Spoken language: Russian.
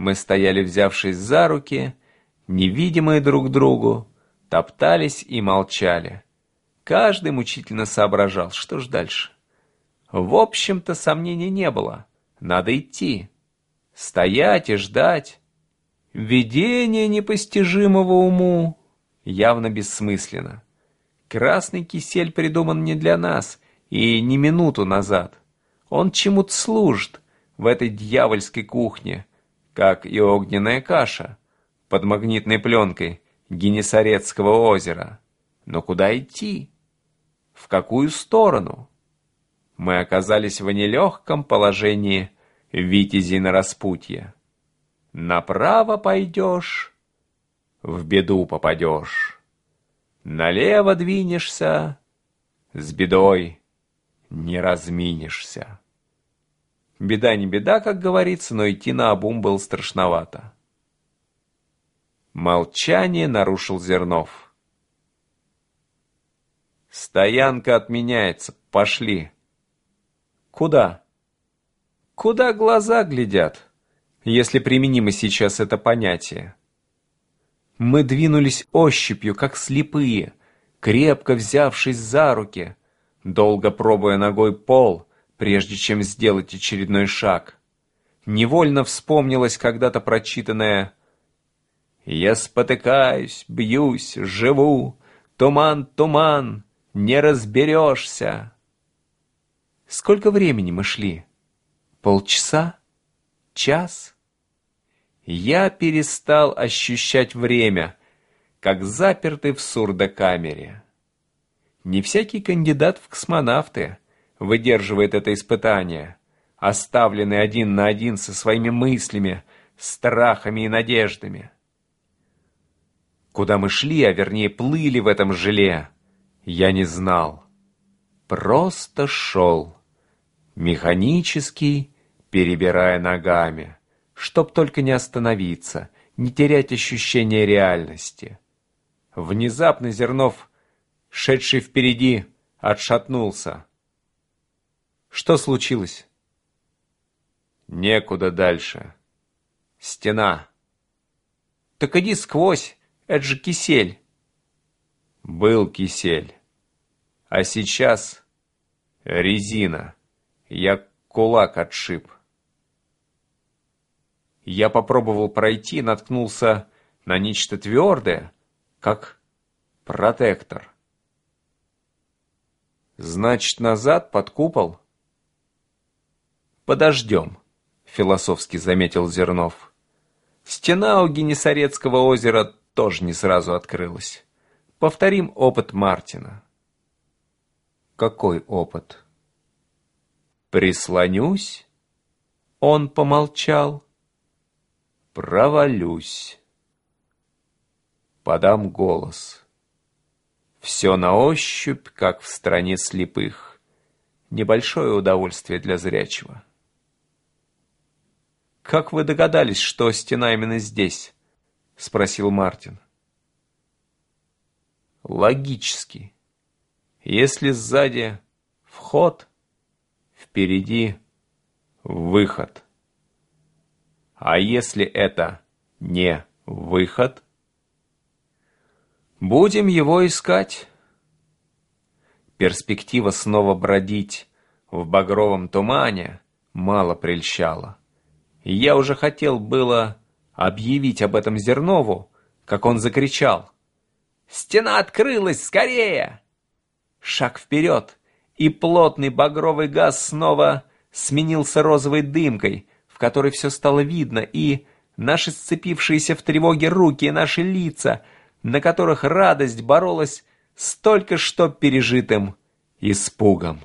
Мы стояли, взявшись за руки, невидимые друг другу, топтались и молчали. Каждый мучительно соображал, что ж дальше. В общем-то, сомнений не было. Надо идти. Стоять и ждать. Видение непостижимого уму явно бессмысленно. Красный кисель придуман не для нас и не минуту назад. Он чему-то служит в этой дьявольской кухне, как и огненная каша под магнитной пленкой Генесарецкого озера. Но куда идти? В какую сторону? Мы оказались в нелегком положении витязей на распутье. Направо пойдешь, в беду попадешь. Налево двинешься, с бедой не разминешься. Беда не беда, как говорится, но идти на обум было страшновато. Молчание нарушил Зернов. «Стоянка отменяется. Пошли». «Куда?» «Куда глаза глядят?» если применимо сейчас это понятие. Мы двинулись ощупью, как слепые, крепко взявшись за руки, долго пробуя ногой пол, прежде чем сделать очередной шаг. Невольно вспомнилось когда-то прочитанное «Я спотыкаюсь, бьюсь, живу, туман, туман, не разберешься». Сколько времени мы шли? Полчаса? час, я перестал ощущать время, как запертый в сурдокамере. Не всякий кандидат в космонавты выдерживает это испытание, оставленный один на один со своими мыслями, страхами и надеждами. Куда мы шли, а вернее плыли в этом желе, я не знал. Просто шел. Механический, перебирая ногами, чтоб только не остановиться, не терять ощущение реальности. Внезапно Зернов, шедший впереди, отшатнулся. Что случилось? Некуда дальше. Стена. Так иди сквозь, это же кисель. Был кисель. А сейчас резина. Я кулак отшиб. Я попробовал пройти, наткнулся на нечто твердое, как протектор. Значит, назад под купол? Подождем, философски заметил Зернов. Стена у Генесарецкого озера тоже не сразу открылась. Повторим опыт Мартина. Какой опыт? Прислонюсь? Он помолчал провалюсь. Подам голос. Все на ощупь, как в стране слепых. Небольшое удовольствие для зрячего. «Как вы догадались, что стена именно здесь?» — спросил Мартин. «Логически. Если сзади вход, впереди выход». А если это не выход? Будем его искать. Перспектива снова бродить в багровом тумане мало прельщала. Я уже хотел было объявить об этом Зернову, как он закричал. «Стена открылась! Скорее!» Шаг вперед, и плотный багровый газ снова сменился розовой дымкой, которой все стало видно, и наши сцепившиеся в тревоге руки, и наши лица, на которых радость боролась с только что пережитым испугом.